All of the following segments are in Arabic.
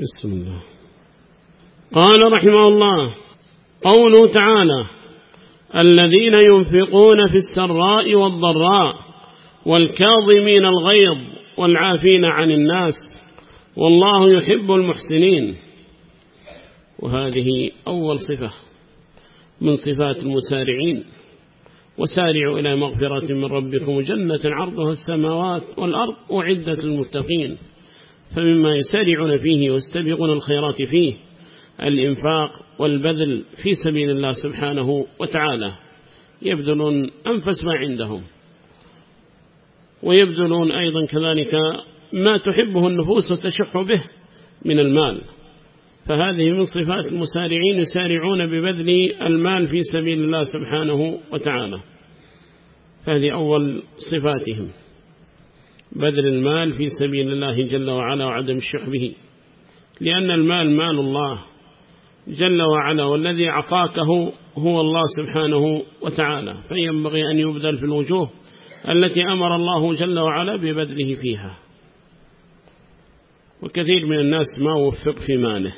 بسم الله. قال رحمه الله قوله تعالى الذين ينفقون في السراء والضراء والكاظمين الغيظ والعافين عن الناس والله يحب المحسنين. وهذه أول صفة من صفات المسارعين. وسارعوا إلى مغفرة من ربكم. جنة عرضها السماوات والأرض أعدت للمتقين. فمما يسارعون فيه واستبقون الخيرات فيه الإنفاق والبذل في سبيل الله سبحانه وتعالى. يبذلون أنفس ما عندهم. ويبذلون أيضا كذلك ما تحبه النفوس وتشح به من المال. فهذه من صفات المسارعين يسارعون ببذل المال في سبيل الله سبحانه وتعالى. فهذه أول صفاتهم. بذل المال في سبيل الله جل وعلا وعدم الشح به لأن المال مال الله جل وعلا والذي أعطاكه هو الله سبحانه وتعالى. فينبغي أن يبذل في الوجوه التي أمر الله جل وعلا ببذله فيها. وكثير من الناس ما وفق في ماله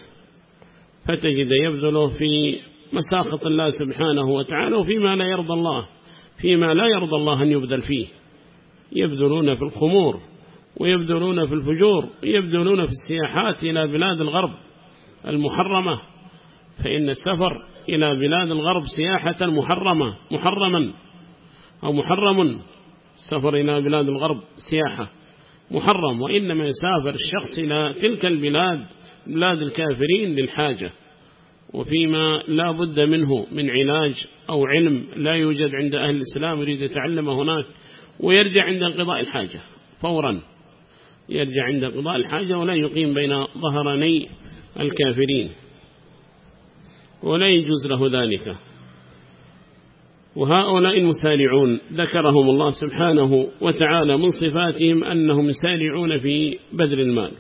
فتجد يبذله في مساخط الله سبحانه وتعالى وفيما لا يرضى الله فيما لا يرضى الله أن يبذل فيه. يبذلون في الخمور ويبذلون في الفجور ويبذلون في السياحات إلى بلاد الغرب المحرمة. فإن السفر إلى بلاد الغرب سياحة محرمة محرما أو محرم. السفر إلى بلاد الغرب سياحة محرم وإنما يسافر الشخص إلى تلك البلاد بلاد الكافرين للحاجة. وفيما لا بد منه من علاج أو علم لا يوجد عند أهل الإسلام يريد يتعلم هناك. ويرجع عند انقضاء الحاجة فورا. يرجع عند انقضاء الحاجة ولا يقيم بين ظهراني الكافرين. ولا يجوز له ذلك. وهؤلاء المسارعون ذكرهم الله سبحانه وتعالى من صفاتهم أنهم يسارعون في بذل المال.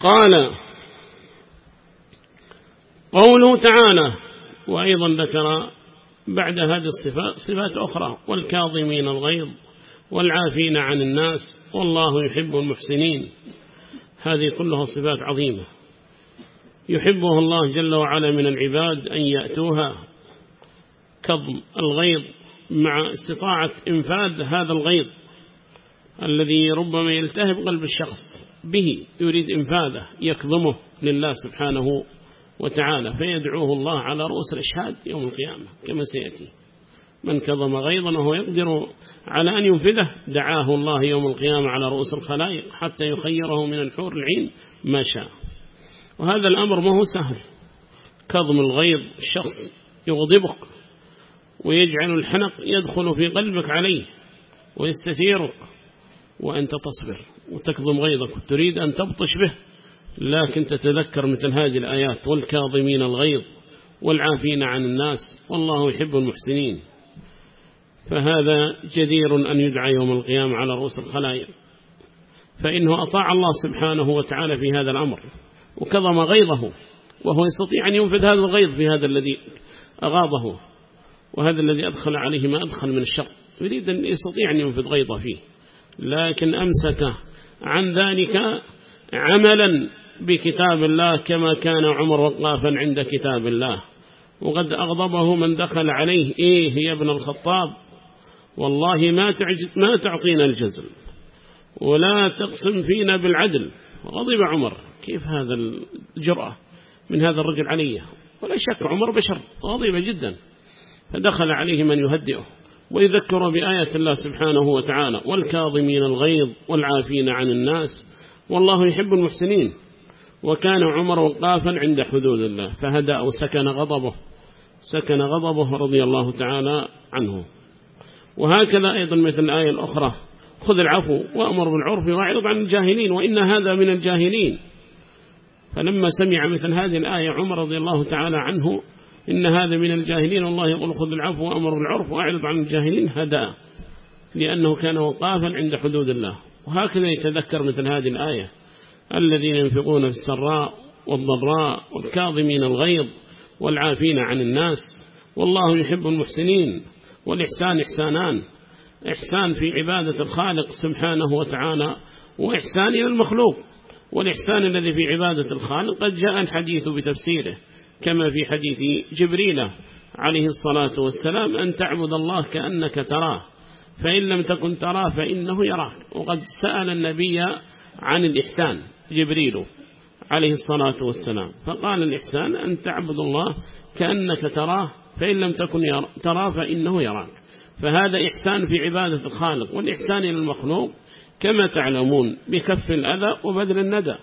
قال قوله تعالى وأيضا ذكر بعد هذه الصفات صفات أخرى والكاظمين الغيظ والعافين عن الناس والله يحب المحسنين. هذه كلها صفات عظيمة. يحبه الله جل وعلا من العباد أن يأتوها. كظم الغيظ مع استطاعة إنفاذ هذا الغيظ الذي ربما يلتهب قلب الشخص به يريد إنفاذه يكظمه لله سبحانه وتعالى فيدعوه الله على رؤوس الأشهاد يوم القيامة كما سيأتي. من كظم غيظا وهو يقدر على أن ينفذه دعاه الله يوم القيامة على رؤوس الخلائق حتى يخيره من الحور العين ما شاء. وهذا الأمر ما هو سهل. كظم الغيظ الشخص يغضبك ويجعل الحنق يدخل في قلبك عليه ويستثيرك وأنت تصبر وتكظم غيظك وتريد أن تبطش به. لكن تتذكر مثل هذه الآيات والكاظمين الغيظ والعافين عن الناس والله يحب المحسنين. فهذا جدير أن يدعى يوم القيامة على رؤوس الخلائق. فإنه أطاع الله سبحانه وتعالى في هذا الأمر وكظم غيظه وهو يستطيع أن ينفذ هذا الغيظ في هذا الذي أغاضه وهذا الذي أدخل عليه ما أدخل من الشر يريد أن يستطيع أن ينفذ غيظه فيه. لكن أمسك عن ذلك عملا بكتاب الله كما كان عمر وقافا عند كتاب الله. وقد أغضبه من دخل عليه. إيه يا ابن الخطاب. والله ما ما تعطينا الجزل. ولا تقسم فينا بالعدل. غضب عمر. كيف هذا الجرأة من هذا الرجل عليه ولا شك عمر بشر. غضب جدا. فدخل عليه من يهدئه. ويذكر بآية الله سبحانه وتعالى والكاظمين الغيظ والعافين عن الناس والله يحب المحسنين. وكان عمر وقافا عند حدود الله فهدأ وسكن غضبه سكن غضبه رضي الله تعالى عنه. وهكذا أيضا مثل الآية الأخرى خذ العفو وأمر بالعرف وأعرض عن الجاهلين وإن هذا من الجاهلين. فلما سمع مثل هذه الآية عمر رضي الله تعالى عنه إن هذا من الجاهلين والله يقول خذ العفو وأمر بالعرف وأعرض عن الجاهلين هدأ. لأنه كان وقافا عند حدود الله. وهكذا يتذكر مثل هذه الآية. الذين ينفقون في السراء والضراء والكاظمين الغيظ والعافين عن الناس والله يحب المحسنين والإحسان إحسانان. إحسان في عبادة الخالق سبحانه وتعالى وإحسان إلى المخلوق. والإحسان الذي في عبادة الخالق قد جاء الحديث بتفسيره كما في حديث جبريل عليه الصلاة والسلام أن تعبد الله كأنك تراه فإن لم تكن تراه فإنه يراك. وقد سأل النبي عن الإحسان. جبريل عليه الصلاة والسلام. فقال الإحسان أن تعبد الله كأنك تراه فإن لم تكن تراه فإنه يراك. فهذا إحسان في عبادة الخالق والإحسان إلى المخلوق كما تعلمون بكف الأذى وبذل الندى.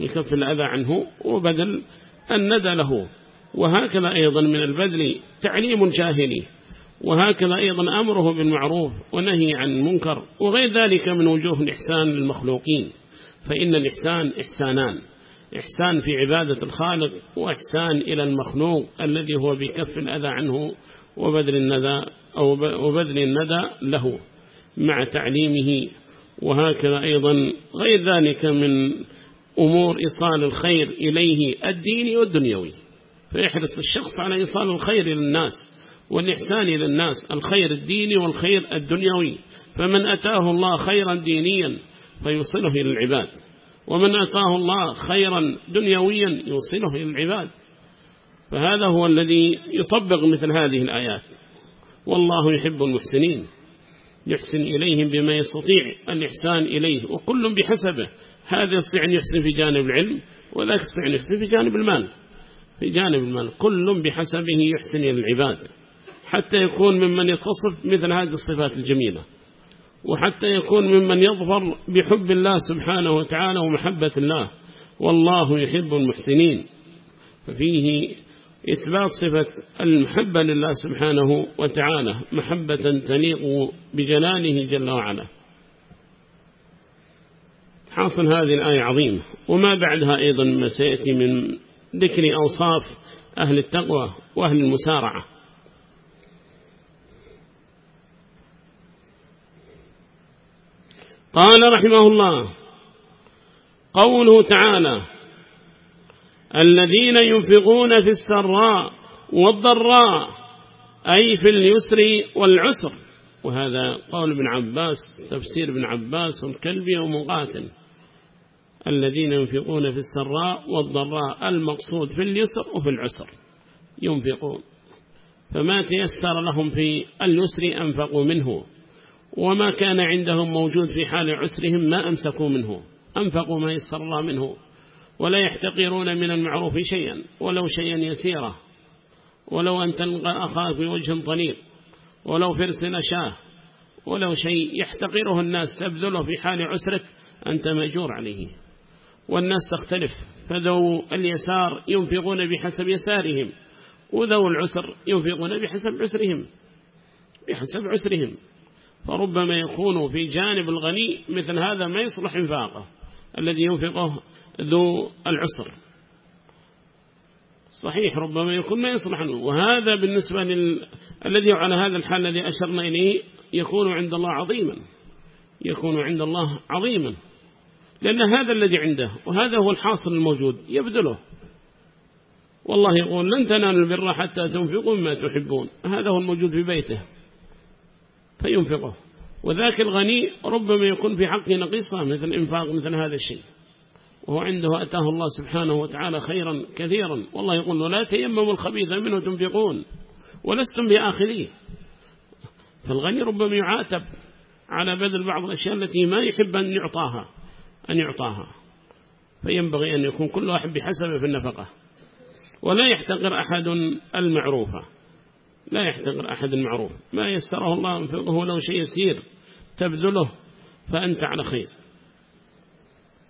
بكف الأذى عنه وبذل الندى له. وهكذا أيضا من البذل تعليم الجاهلي وهكذا أيضا أمره بالمعروف ونهي عن المنكر وغير ذلك من وجوه الإحسان للمخلوقين. فإن الإحسان إحسانان. إحسان في عبادة الخالق وإحسان إلى المخلوق الذي هو بكف الأذى عنه وبذل الندى أو وبذل الندى له مع تعليمه. وهكذا أيضا غير ذلك من أمور إيصال الخير إليه الديني والدنيوي. فيحرص الشخص على إيصال الخير للناس والإحسان إلى الناس الخير الديني والخير الدنيوي. فمن أتاه الله خيرا دينيا فيوصله إلى العباد. ومن أتاه الله خيرا دنيويا يوصله إلى العباد. فهذا هو الذي يطبق مثل هذه الآيات. والله يحب المحسنين. يحسن إليهم بما يستطيع. الإحسان إليه. وكل بحسبه. هذا يستطيع أن يحسن في جانب العلم وذاك يستطيع أن يحسن في جانب المال. في جانب المال. كل بحسبه يحسن إلى العباد. حتى يكون ممن يتصف مثل هذه الصفات الجميلة. وحتى يكون ممن يظفر بحب الله سبحانه وتعالى ومحبة الله. والله يحب المحسنين. ففيه إثبات صفة المحبة لله سبحانه وتعالى. محبة تليق بجلاله جل وعلا. حاصل هذه الآية عظيمة. وما بعدها أيضا ما سيأتي من ذكر أوصاف أهل التقوى وأهل المسارعة. قال رحمه الله قوله تعالى الذين ينفقون في السراء والضراء أي في اليسر والعسر وهذا قول ابن عباس تفسير ابن عباس والكلبي ومقاتل الذين ينفقون في السراء والضراء المقصود في اليسر وفي العسر ينفقون فما تيسر لهم في اليسر أنفقوا منه وما كان عندهم موجود في حال عسرهم ما أمسكوا منه أنفقوا ما يسر الله منه ولا يحتقرون من المعروف شيئا ولو شيئا يسيرا ولو أن تلقى أخاك بوجه طليق ولو فرس نشاه ولو شيء يحتقره الناس تبذله في حال عسرك أنت مأجور عليه. والناس تختلف فذو اليسار ينفقون بحسب يسارهم وذو العسر ينفقون بحسب عسرهم بحسب عسرهم. فربما يكون في جانب الغني مثل هذا ما يصلح انفاقه الذي ينفقه ذو العسر. صحيح ربما يكون ما يصلح عنه. وهذا بالنسبة لل... الذي على هذا الحال الذي أشرنا إليه يكون عند الله عظيما. يكون عند الله عظيما. لأن هذا الذي عنده وهذا هو الحاصل الموجود يبذله. والله يقول لن تنالوا البر حتى تنفقوا مما تحبون. هذا هو الموجود في بيته. فينفقه. وذاك الغني ربما يكون في حقه نقيصة مثل إنفاق مثل هذا الشيء. وهو عنده أتاه الله سبحانه وتعالى خيرا كثيرا. والله يقول ولا تيمموا الخبيث منه تنفقون ولستم بآخذيه. فالغني ربما يعاتب على بذل بعض الأشياء التي ما يحب أن يعطاها أن يعطاها. فينبغي أن يكون كل واحد بحسبه في النفقة. ولا يحتقر أحد المعروفة. لا يحتقر أحد المعروف. ما يسره الله انفقه لو شيء يسير تبذله فأنت على خير.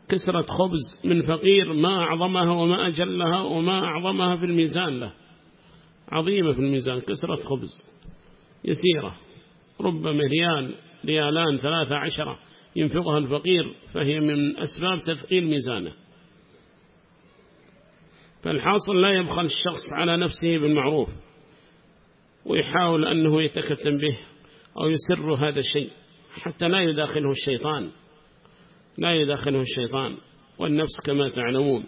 كسرة خبز من فقير ما أعظمها وما أجلها وما أعظمها في الميزان له. عظيمة في الميزان كسرة خبز يسيرة. ربما ريال ريالان ثلاثة عشرة ينفقها الفقير فهي من أسباب تثقيل ميزانه. فالحاصل لا يبخل الشخص على نفسه بالمعروف. ويحاول أنه يتكتم به أو يسر هذا الشيء حتى لا يداخله الشيطان. لا يداخله الشيطان. والنفس كما تعلمون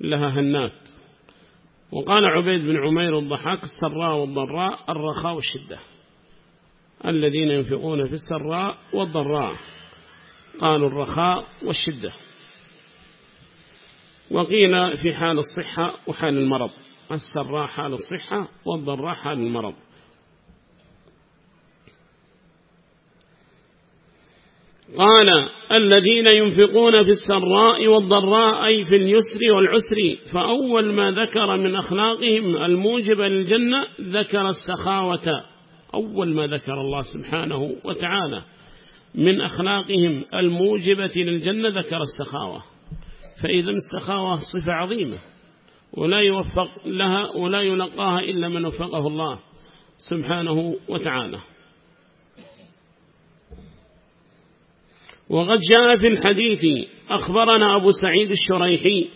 لها هنات. وقال عبيد بن عمير الضحاك السراء والضراء الرخاء والشدة الذين ينفقون في السراء والضراء. قالوا الرخاء والشدة. وقيل في حال الصحة وحال المرض. السراء حال الصحة والضراء حال المرض قال الذين ينفقون في السراء والضراء أي في اليسر والعسر فأول ما ذكر من أخلاقهم الموجبة للجنة ذكر السخاوة. أول ما ذكر الله سبحانه وتعالى من أخلاقهم الموجبة للجنة ذكر السخاوة. فإذا السخاوة صفة عظيمة. ولا يوفق لها ولا يلقاها إلا من وفقه الله سبحانه وتعالى. وقد جاء في الحديث أخبرنا أبو سعيد الشريحي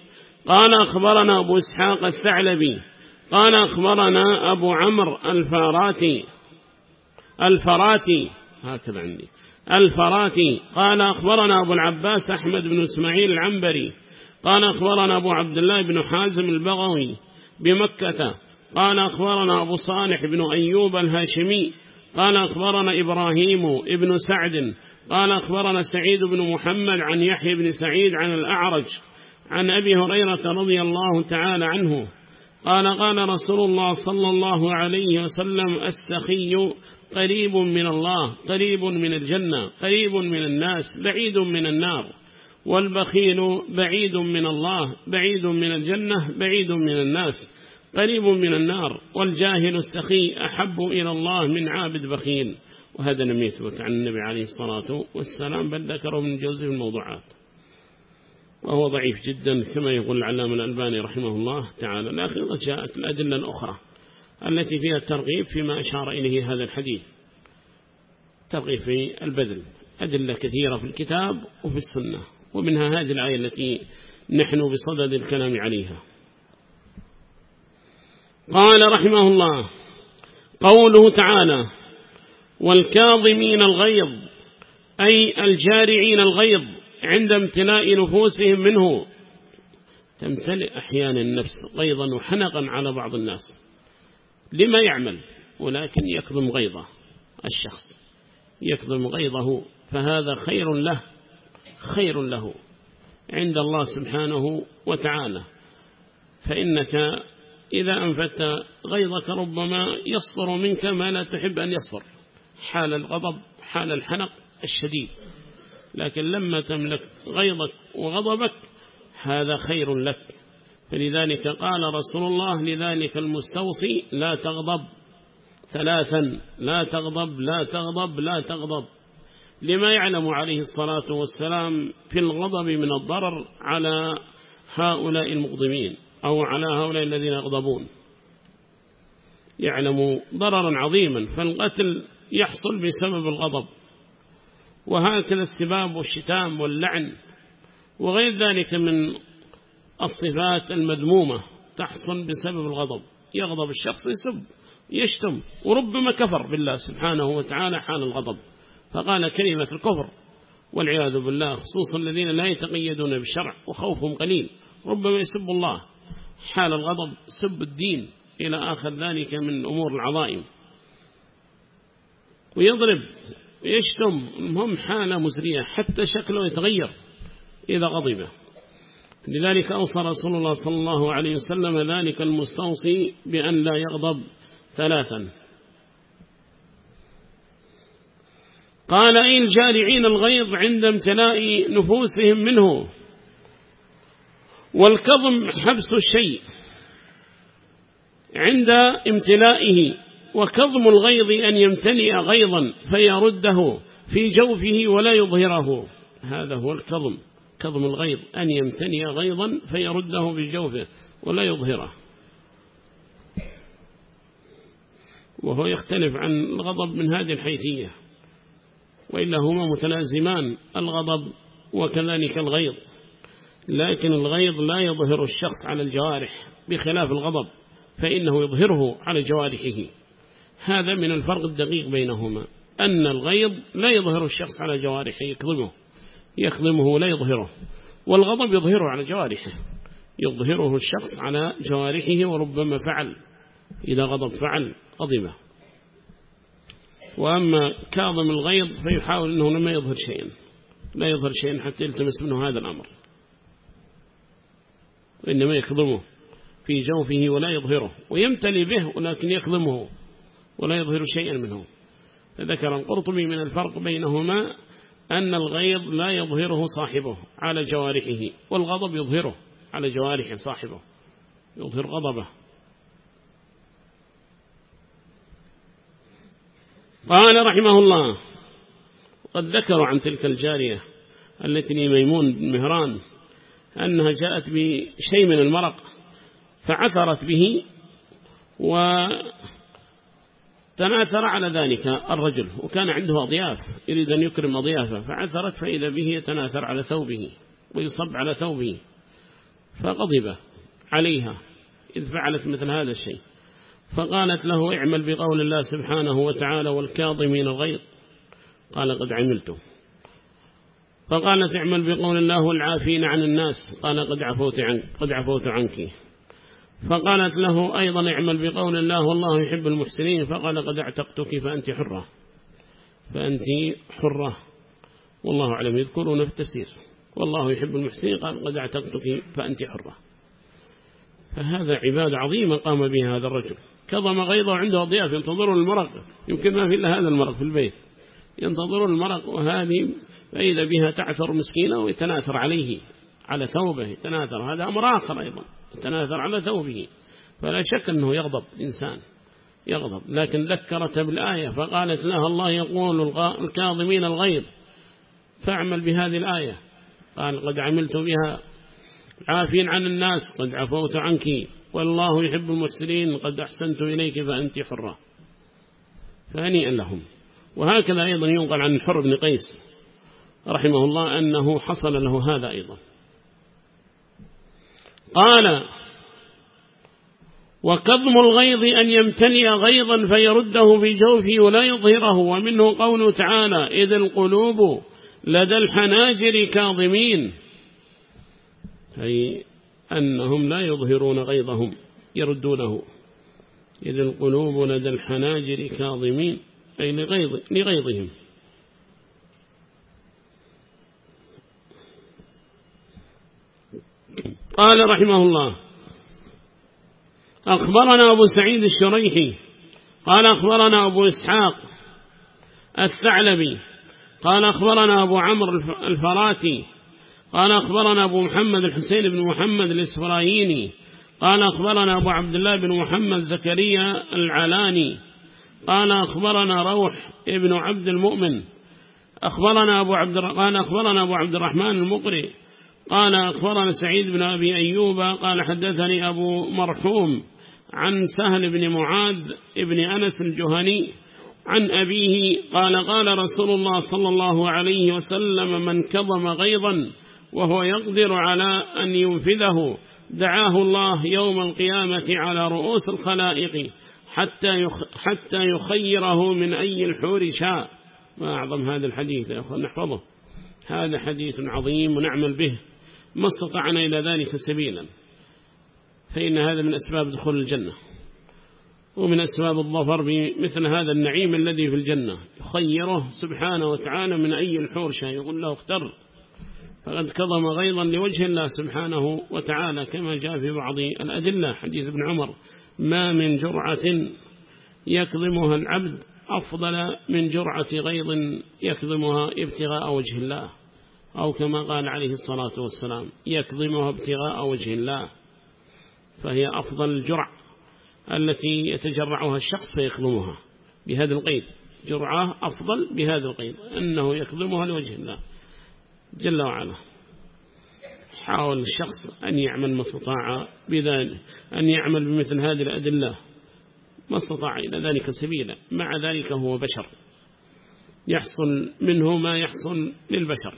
قال أخبرنا أبو إسحاق الثعلبي قال أخبرنا أبو عمرو الفاراتي الفراتي هكذا عندي الفراتي قال أخبرنا أبو العباس أحمد بن إسماعيل العنبري قال أخبرنا أبو عبد الله بن حازم البغوي بمكة. قال أخبرنا أبو صالح بن أيوب الهاشمي. قال أخبرنا إبراهيم ابن سعد. قال أخبرنا سعيد بن محمد عن يحيى بن سعيد عن الأعرج عن أبي هريرة رضي الله تعالى عنه. قال قال رسول الله صلى الله عليه وسلم السخي قريب من الله قريب من الجنة قريب من الناس بعيد من النار. والبخيل بعيد من الله بعيد من الجنة بعيد من الناس قريب من النار والجاهل السخي أحب إلى الله من عابد بخيل. وهذا لم يثبت عن النبي عليه الصلاة والسلام بل ذكره من جزء الموضوعات. وهو ضعيف جدا كما يقول العلام الألباني رحمه الله تعالى. لكن جاءت الأدلة الأخرى التي فيها الترغيب فيما أشار إليه هذا الحديث. ترغيب في البذل. أدلة كثيرة في الكتاب وفي السنة. ومنها هذه الآية التي نحن بصدد الكلام عليها. قال رحمه الله قوله تعالى والكاظمين الغيظ أي الجارعين الغيظ عند امتلاء نفوسهم منه. تمتلئ أحيانا النفس غيظا وحنقا على بعض الناس. لما يعمل؟ ولكن يكظم غيظه الشخص. يكظم غيظه فهذا خير له. خير له عند الله سبحانه وتعالى. فإنك إذا أنفت غيظك ربما يصفر منك ما لا تحب أن يصفر حال الغضب حال الحنق الشديد. لكن لما تملك غيظك وغضبك هذا خير لك. فلذلك قال رسول الله لذلك المستوصي لا تغضب ثلاثا لا تغضب لا تغضب لا تغضب. لما يعلم عليه الصلاة والسلام في الغضب من الضرر على هؤلاء المغضبين أو على هؤلاء الذين يغضبون. يعلم ضررا عظيما فالقتل يحصل بسبب الغضب. وهكذا السباب والشتام واللعن وغير ذلك من الصفات المذمومة تحصل بسبب الغضب. يغضب الشخص يسب يشتم وربما كفر بالله سبحانه وتعالى حال الغضب. فقال كلمة الكفر والعياذ بالله خصوصا الذين لا يتقيدون بالشرع وخوفهم قليل. ربما يسب الله حال الغضب سب الدين إلى آخر ذلك من أمور العظائم. ويضرب ويشتم المهم حالة مزرية حتى شكله يتغير إذا غضب. لذلك أوصى رسول الله صلى الله عليه وسلم ذلك المستوصي بأن لا يغضب ثلاثا. قال أي الجارعين الغيظ عند امتلاء نفوسهم منه والكظم حبس الشيء عند امتلائه وكظم الغيظ أن يمتلئ غيظا فيرده في جوفه ولا يظهره. هذا هو الكظم. كظم الغيظ. أن يمتلئ غيظا فيرده في جوفه ولا يظهره. وهو يختلف عن الغضب من هذه الحيثية. وإلا هما متلازمان الغضب وكذلك الغيظ. لكن الغيظ لا يظهر الشخص على الجوارح بخلاف الغضب فإنه يظهره على جوارحه. هذا من الفرق الدقيق بينهما أن الغيظ لا يظهر الشخص على جوارحه يكظمه يكظمه ولا يظهره والغضب يظهره على جوارحه. يظهره الشخص على جوارحه وربما فعل. إذا غضب فعل غضبه وأما كاظم الغيظ فيحاول أنه لما يظهر شيئا لا يظهر شيئا حتى يلتمس منه هذا الأمر. وإنما يكظمه في جوفه ولا يظهره ويمتلي به ولكن يكظمه ولا يظهر شيئا منه. فذكر القرطبي من الفرق بينهما أن الغيظ لا يظهره صاحبه على جوارحه والغضب يظهره على جوارح صاحبه يظهر غضبه. قال رحمه الله قد ذكروا عن تلك الجارية التي ميمون بن مهران أنها جاءت بشيء من المرق فعثرت به وتناثر على ذلك الرجل وكان عنده أضياف يريد أن يكرم أضيافه فعثرت فإذا به يتناثر على ثوبه ويصب على ثوبه فغضب عليها إذ فعلت مثل هذا الشيء. فقالت له اعمل بقول الله سبحانه وتعالى والكاظمين الغيظ. قال قد عملته. فقالت اعمل بقول الله والعافين عن الناس. قال قد عفوت عنك قد عفوت عنك. فقالت له أيضا اعمل بقول الله والله يحب المحسنين. فقال قد اعتقتك فأنت حرة. فأنت حرة. والله أعلم. يذكرون في التفسير. والله يحب المحسنين. قال قد اعتقتك فأنت حرة. فهذا عبادة عظيمة قام بها هذا الرجل. كظم غيظه عنده ضياف ينتظرون المرق. يمكن ما في إلا هذا المرق في البيت. ينتظرون المرق وهذه فإذا بها تعثر مسكينة ويتناثر عليه على ثوبه يتناثر. هذا أمر آخر أيضا يتناثر على ثوبه. فلا شك أنه يغضب إنسان يغضب. لكن ذكرت بالآية فقالت لها الله يقول الكاظمين الغيظ. فاعمل بهذه الآية. قال قد عملت بها. عافين عن الناس قد عفوت عنك. والله يحب المحسنين قد أحسنت إليك فأنت حرة. فهنيئا لهم. وهكذا أيضا ينقل عن الحر بن قيس رحمه الله أنه حصل له هذا أيضا. قال وكظم الغيظ أن يمتلي غيظا فيرده في جوفه ولا يظهره. ومنه قوله تعالى إذ القلوب لدى الحناجر كاظمين. أي أنهم لا يظهرون غيظهم يردونه. إذ القلوب لدى الحناجر كاظمين أي لغيظ لغيظهم. قال رحمه الله أخبرنا أبو سعيد الشريحي قال أخبرنا أبو إسحاق الثعلبي قال أخبرنا أبو عمرو الفراتي قال أخبرنا أبو محمد الحسين بن محمد الإسفرايني قال أخبرنا أبو عبد الله بن محمد زكريا العلاني. قال أخبرنا روح ابن عبد المؤمن. أخبرنا أبو عبد قال أخبرنا أبو عبد الرحمن المقري. قال أخبرنا سعيد بن أبي أيوب. قال حدثني أبو مرحوم عن سهل بن معاذ ابن أنس الجهني عن أبيه. قال قال رسول الله صلى الله عليه وسلم من كظم غيظا وهو يقدر على أن ينفذه. دعاه الله يوم القيامة على رؤوس الخلائق حتى حتى يخيره من أي الحور شاء. ما أعظم هذا الحديث يا أخوان نحفظه. هذا حديث عظيم ونعمل به. ما استطعنا إلى ذلك سبيلا. فإن هذا من أسباب دخول الجنة. ومن أسباب الظفر بمثل هذا النعيم الذي في الجنة. يخيره سبحانه وتعالى من أي الحور شاء. يقول له اختر. فقد كظم غيظا لوجه الله سبحانه وتعالى كما جاء في بعض الأدلة حديث ابن عمر ما من جرعة يكظمها العبد أفضل من جرعة غيظ يكظمها ابتغاء وجه الله. أو كما قال عليه الصلاة والسلام يكظمها ابتغاء وجه الله. فهي أفضل الجرع التي يتجرعها الشخص فيكظمها بهذا القيد. جرعة أفضل بهذا القيد أنه يكظمها لوجه الله. جل وعلا. حاول الشخص أن يعمل ما استطاع بذلك أن يعمل بمثل هذه الأدلة. ما استطاع إلى ذلك سبيلا مع ذلك هو بشر. يحصل منه ما يحصل للبشر.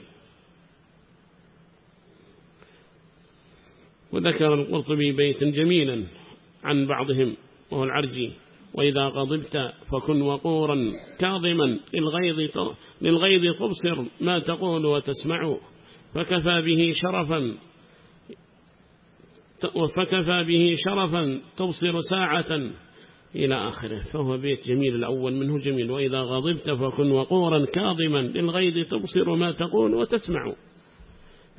وذكر القرطبي بيتا جميلا عن بعضهم وهو العرجي. وإذا غضبت فكن وقورا كاظما للغيظ, للغيظ تبصر ما تقول وتسمع. فكفى به شرفا فكفى به شرفا تبصر ساعة إلى آخره. فهو بيت جميل الأول منه جميل. وإذا غضبت فكن وقورا كاظما للغيظ تبصر ما تقول وتسمع.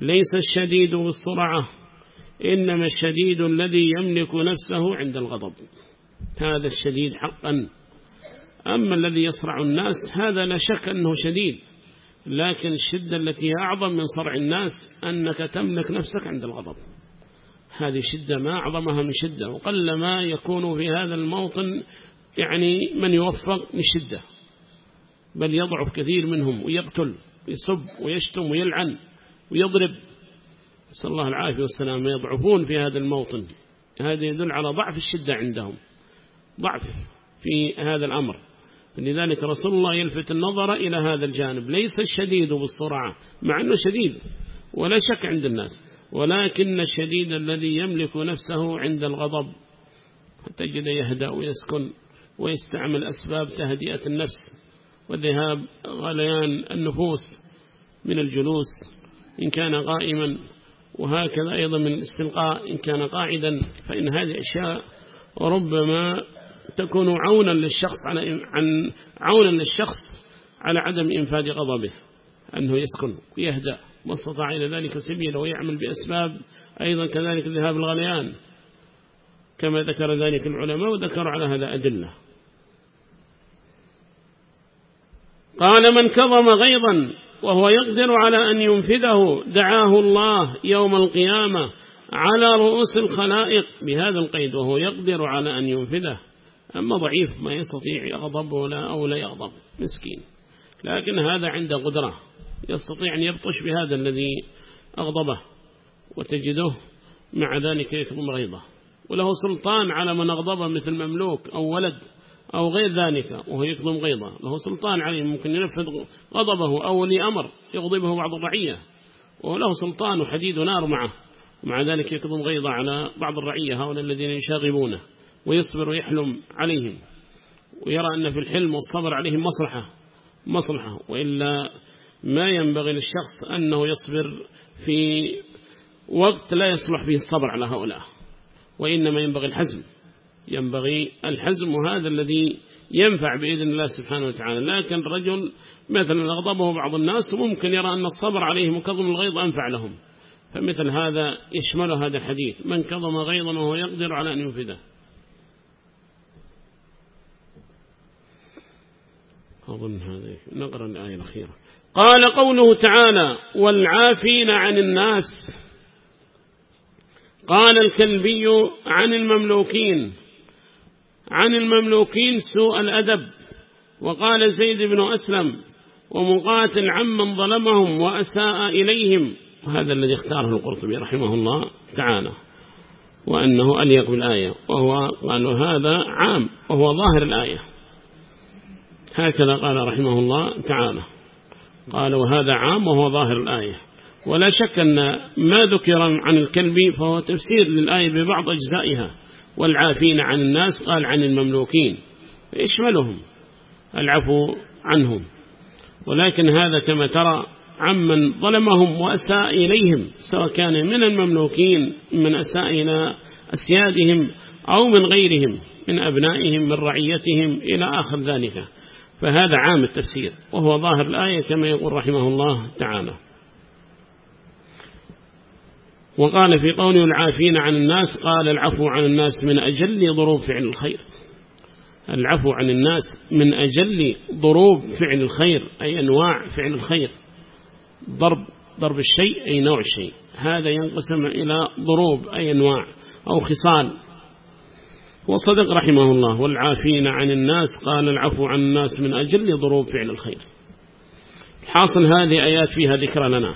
ليس الشديد بالسرعة إنما الشديد الذي يملك نفسه عند الغضب. هذا الشديد حقا. أما الذي يصرع الناس هذا لا شك أنه شديد. لكن الشدة التي أعظم من صرع الناس أنك تملك نفسك عند الغضب. هذه شدة ما أعظمها من شدة. وقل ما يكون في هذا الموطن يعني من يوفق للشدة بل يضعف كثير منهم ويقتل ويسب ويشتم ويلعن ويضرب. صلى الله العافية والسلام يضعفون في هذا الموطن. هذا يدل على ضعف الشدة عندهم. ضعف في هذا الأمر. لذلك رسول الله يلفت النظر إلى هذا الجانب. ليس الشديد بالسرعة مع أنه شديد ولا شك عند الناس ولكن الشديد الذي يملك نفسه عند الغضب. تجد يهدأ ويسكن ويستعمل أسباب تهدئة النفس وذهاب غليان النفوس من الجلوس إن كان قائما وهكذا أيضا من الاستلقاء إن كان قاعدا فإن هذه أشياء ربما تكون عونا للشخص على عن عونا للشخص على عدم إنفاذ غضبه أنه يسكن ويهدأ واستطاع إلى ذلك سبيلا ويعمل بأسباب أيضا كذلك ذهاب الغليان كما ذكر ذلك العلماء وذكر على هذا أدلة. قال من كظم غيظا وهو يقدر على أن ينفذه دعاه الله يوم القيامة على رؤوس الخلائق. بهذا القيد وهو يقدر على أن ينفذه. أما ضعيف ما يستطيع يغضب ولا أو لا يغضب مسكين. لكن هذا عنده قدرة. يستطيع أن يبطش بهذا الذي أغضبه وتجده مع ذلك يكظم غيظه وله سلطان على من أغضبه مثل مملوك أو ولد أو غير ذلك وهو يكظم غيظه له سلطان عليه ممكن ينفذ غضبه أو ولي أمر يغضبه بعض الرعية. وله سلطان وحديد نار معه. ومع ذلك يكظم غيظه على بعض الرعية هؤلاء الذين يشاغبونه. ويصبر ويحلم عليهم ويرى أن في الحلم والصبر عليهم مصلحة مصلحة. وإلا ما ينبغي للشخص أنه يصبر في وقت لا يصلح فيه الصبر على هؤلاء. وإنما ينبغي الحزم ينبغي الحزم وهذا الذي ينفع بإذن الله سبحانه وتعالى. لكن رجل مثلا أغضبه بعض الناس ممكن يرى أن الصبر عليهم وكظم الغيظ أنفع لهم. فمثل هذا يشمل هذا الحديث. من كظم غيظا وهو يقدر على أن ينفذه. أظن هذا. نقرأ الآية الأخيرة. قال قوله تعالى والعافين عن الناس. قال الكلبي عن المملوكين. عن المملوكين سوء الأدب. وقال زيد بن أسلم ومقاتل عمن ظلمهم وأساء إليهم. وهذا الذي اختاره القرطبي رحمه الله تعالى. وأنه أليق بالآية. وهو قالوا هذا عام. وهو ظاهر الآية. هكذا قال رحمه الله تعالى. قال وهذا عام وهو ظاهر الآية. ولا شك أن ما ذكر عن الكلب فهو تفسير للآية ببعض أجزائها. والعافين عن الناس قال عن المملوكين. يشملهم. العفو عنهم. ولكن هذا كما ترى عمن ظلمهم وأساء إليهم سواء كان من المملوكين من أساء إلى أسيادهم أو من غيرهم من أبنائهم من رعيتهم إلى آخر ذلك. فهذا عام التفسير وهو ظاهر الآية كما يقول رحمه الله تعالى. وقال في قوله العافين عن الناس قال العفو عن الناس من أجل ضروب فعل الخير. العفو عن الناس من أجل ضروب فعل الخير أي أنواع فعل الخير. ضرب ضرب الشيء أي نوع الشيء. هذا ينقسم إلى ضروب أي أنواع أو خصال. وصدق رحمه الله والعافين عن الناس قال العفو عن الناس من أجل ضروب فعل الخير. حاصل هذه آيات فيها ذكر لنا.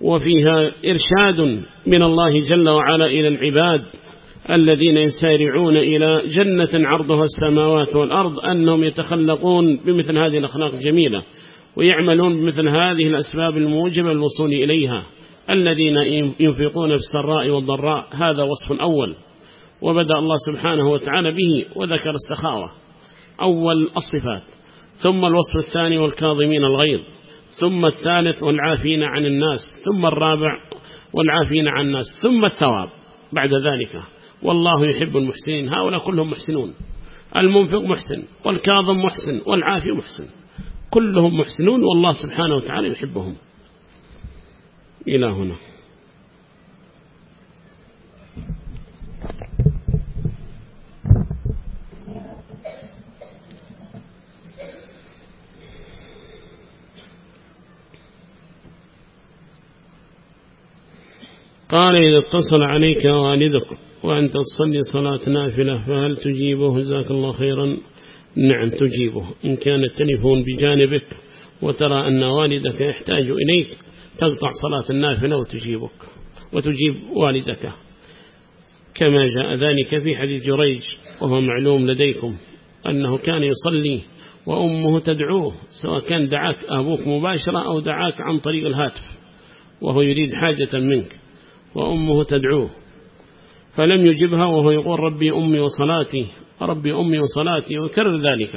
وفيها إرشاد من الله جل وعلا إلى العباد الذين يسارعون إلى جنة عرضها السماوات والأرض أنهم يتخلقون بمثل هذه الأخلاق الجميلة ويعملون بمثل هذه الأسباب الموجبة للوصول إليها الذين ينفقون في السراء والضراء. هذا وصف أول وبدأ الله سبحانه وتعالى به وذكر السخاوة. أول الصفات. ثم الوصف الثاني والكاظمين الغيظ. ثم الثالث والعافين عن الناس. ثم الرابع والعافين عن الناس. ثم الثواب بعد ذلك. والله يحب المحسنين. هؤلاء كلهم محسنون. المنفق محسن والكاظم محسن والعافي محسن. كلهم محسنون والله سبحانه وتعالى يحبهم. إلى هنا. قال إذا اتصل عليك والدك وأنت تصلي صلاة نافلة فهل تجيبه؟ جزاك الله خيرا. نعم تجيبه. إن كان التليفون بجانبك وترى أن والدك يحتاج إليك تقطع صلاة النافلة وتجيبك وتجيب والدك. كما جاء ذلك في حديث جريج وهو معلوم لديكم أنه كان يصلي وأمه تدعوه سواء كان دعاك أبوك مباشرة أو دعاك عن طريق الهاتف وهو يريد حاجة منك. وأمه تدعوه فلم يجبها وهو يقول ربي أمي وصلاتي ربي أمي وصلاتي وكرر ذلك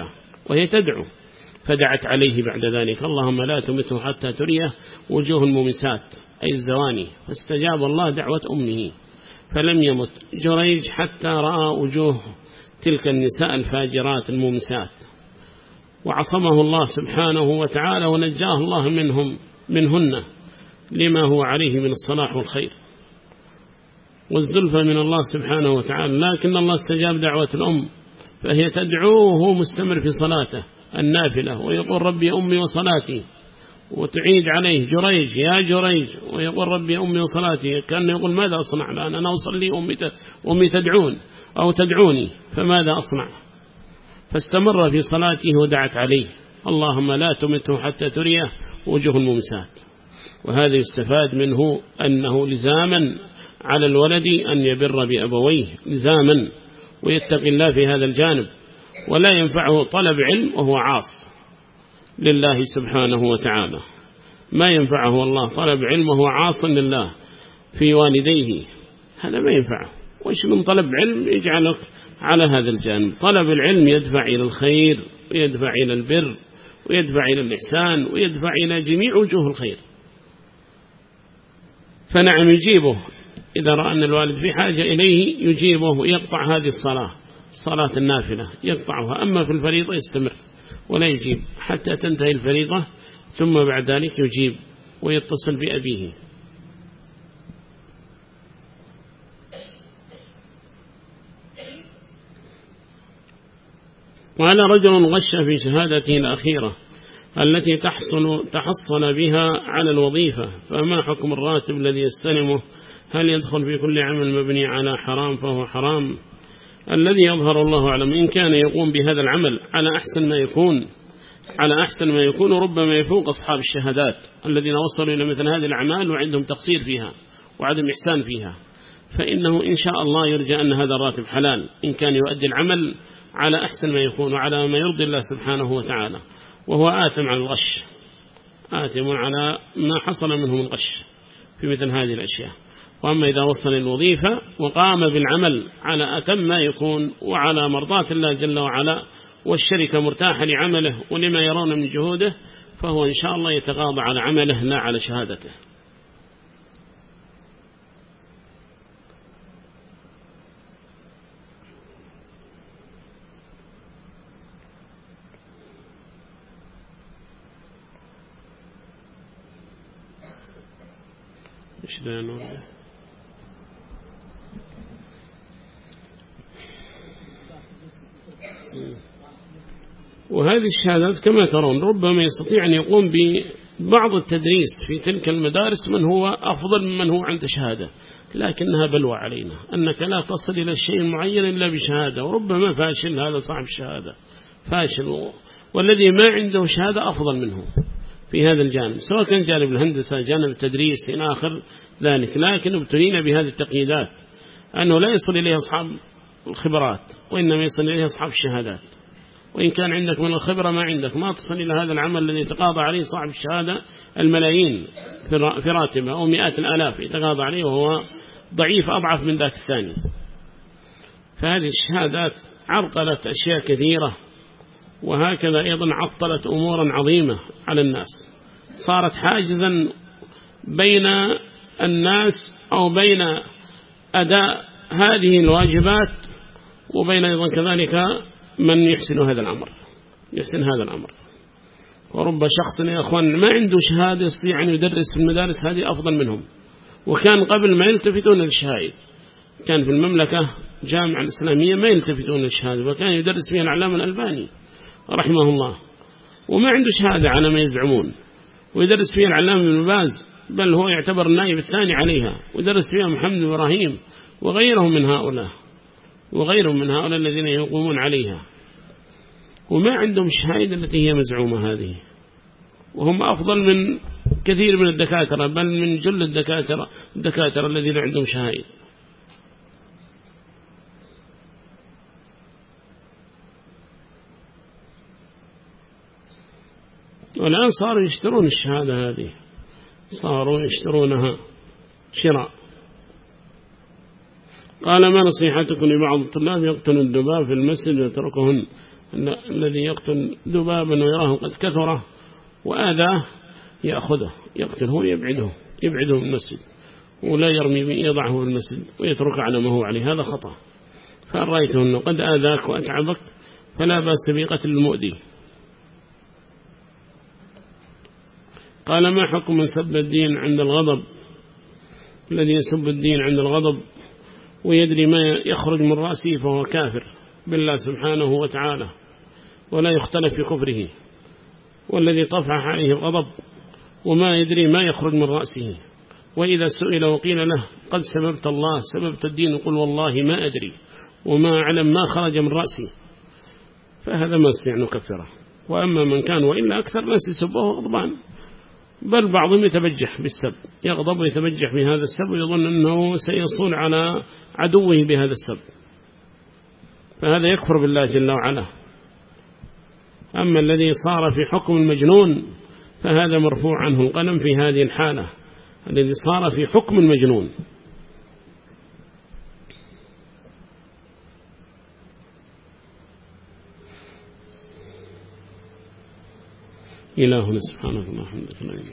وهي تدعو فدعت عليه بعد ذلك اللهم لا تمته حتى تريه وجوه الممسات أي الزواني فاستجاب الله دعوة أمه فلم يمت جريج حتى رأى وجوه تلك النساء الفاجرات الممسات وعصمه الله سبحانه وتعالى ونجاه الله منهم منهن لما هو عليه من الصلاح والخير. والزلفة من الله سبحانه وتعالى. لكن الله استجاب دعوة الأم فهي تدعوه مستمر في صلاته النافلة ويقول ربي أمي وصلاتي وتعيد عليه جريج يا جريج ويقول ربي أمي وصلاتي كان يقول ماذا أصنع؟ الآن أنا أصلي أمي تدعون أو تدعوني فماذا أصنع؟ فاستمر في صلاته ودعت عليه. اللهم لا تمته حتى تريه وجه الممسات وهذا يستفاد منه أنه لزاما على الولد أن يبر بأبويه لزاما ويتقي الله في هذا الجانب ولا ينفعه طلب علم وهو عاص لله سبحانه وتعالى. ما ينفعه الله طلب علم وهو عاص لله في والديه هذا ما ينفعه. وإيش من طلب علم يجعلك على هذا الجانب؟ طلب العلم يدفع إلى الخير ويدفع إلى البر ويدفع إلى الإحسان ويدفع إلى جميع وجوه الخير. فنعم يجيبه إذا رأى أن الوالد في حاجة إليه يجيبه ويقطع هذه الصلاة صلاة النافلة يقطعها. أما في الفريضة يستمر ولا يجيب حتى تنتهي الفريضة ثم بعد ذلك يجيب ويتصل بأبيه. وعلى رجل غش في شهادته الأخيرة التي تحصل تحصل بها على الوظيفة. فما حكم الراتب الذي يستلمه؟ هل يدخل في كل عمل مبني على حرام فهو حرام؟ الذي يظهر الله أعلم إن كان يقوم بهذا العمل على أحسن ما يكون على أحسن ما يكون ربما يفوق أصحاب الشهادات الذين وصلوا إلى مثل هذه الأعمال وعندهم تقصير فيها وعدم إحسان فيها. فإنه إن شاء الله يرجى أن هذا الراتب حلال إن كان يؤدي العمل على أحسن ما يكون وعلى ما يرضي الله سبحانه وتعالى وهو آثم على الغش آثم على ما حصل منه من غش في مثل هذه الأشياء. وأما إذا وصل الوظيفة وقام بالعمل على أتم ما يكون وعلى مرضات الله جل وعلا والشركة مرتاحة لعمله ولما يرون من جهوده فهو إن شاء الله يتغاضى على عمله لا على شهادته. ذا وهذه الشهادات كما ترون ربما يستطيع أن يقوم ببعض التدريس في تلك المدارس من هو أفضل ممن هو عند شهادة لكنها بلوى علينا أنك لا تصل إلى الشيء المعين إلا بشهادة وربما فاشل هذا صاحب الشهادة فاشل والذي ما عنده شهادة أفضل منه في هذا الجانب سواء كان جانب الهندسة جانب التدريس إلى آخر ذلك لكن ابتلينا بهذه التقييدات أنه لا يصل إليه أصحاب الخبرات وإنما يصل إليه أصحاب الشهادات. وإن كان عندك من الخبرة ما عندك. ما تصل إلى هذا العمل الذي يتقاضى عليه صاحب الشهادة الملايين في راتبه أو مئات الألاف يتقاضى عليه وهو ضعيف أضعف من ذاك الثاني. فهذه الشهادات عرقلت أشياء كثيرة وهكذا أيضا عطلت أمورا عظيمة على الناس. صارت حاجزا بين الناس أو بين أداء هذه الواجبات وبين أيضا كذلك من يحسن هذا الأمر؟ يحسن هذا الأمر. ورب شخص يا أخوان ما عنده شهادة يستطيع أن يدرس في المدارس هذه أفضل منهم. وكان قبل ما يلتفتون للشهائد. كان في المملكة جامعة الإسلامية ما يلتفتون للشهادة وكان يدرس فيها العلامة الألباني رحمه الله. وما عنده شهادة على ما يزعمون. ويدرس فيها العلامة بن باز بل هو يعتبر النائب الثاني عليها. ودرس فيها محمد إبراهيم وغيرهم من هؤلاء. وغيرهم من هؤلاء الذين يقومون عليها. وما عندهم شهادة التي هي مزعومة هذه. وهم أفضل من كثير من الدكاترة بل من جل الدكاترة الدكاترة الذين عندهم شهائد والآن صاروا يشترون الشهادة هذه. صاروا يشترونها شراء. قال ما نصيحتكم لبعض الطلاب يقتل الدباب في المسجد ويتركهن. الذي يقتل ذبابا ويراه قد كثره وآذاه يأخذه يقتله يبعده يبعده من المسجد ولا يرمي يضعه في المسجد ويترك على ما هو عليه. هذا خطأ. فأن رأيته أنه قد آذاك وأتعبك فلا بأس بقتل المؤذي. قال ما حكم من سب الدين عند الغضب؟ الذي يسب الدين عند الغضب ويدري ما يخرج من رأسه فهو كافر بالله سبحانه وتعالى ولا يختلف في كفره. والذي طفح عليه الغضب وما يدري ما يخرج من رأسه. وإذا سئل وقيل له قد سببت الله سببت الدين يقول والله ما أدري وما أعلم ما خرج من رأسي. فهذا ما استطيع نكفره وأما من كان وإلا أكثر ناس يسبه غضبان. بل بعضهم يتبجح بالسب. يغضب ويتبجح بهذا السب ويظن أنه سيصول على عدوه بهذا السب. فهذا يكفر بالله جل وعلا. أما الذي صار في حكم المجنون فهذا مرفوع عنه. القلم في هذه الحالة. الذي صار في حكم المجنون. إلهنا سبحانه وتعالى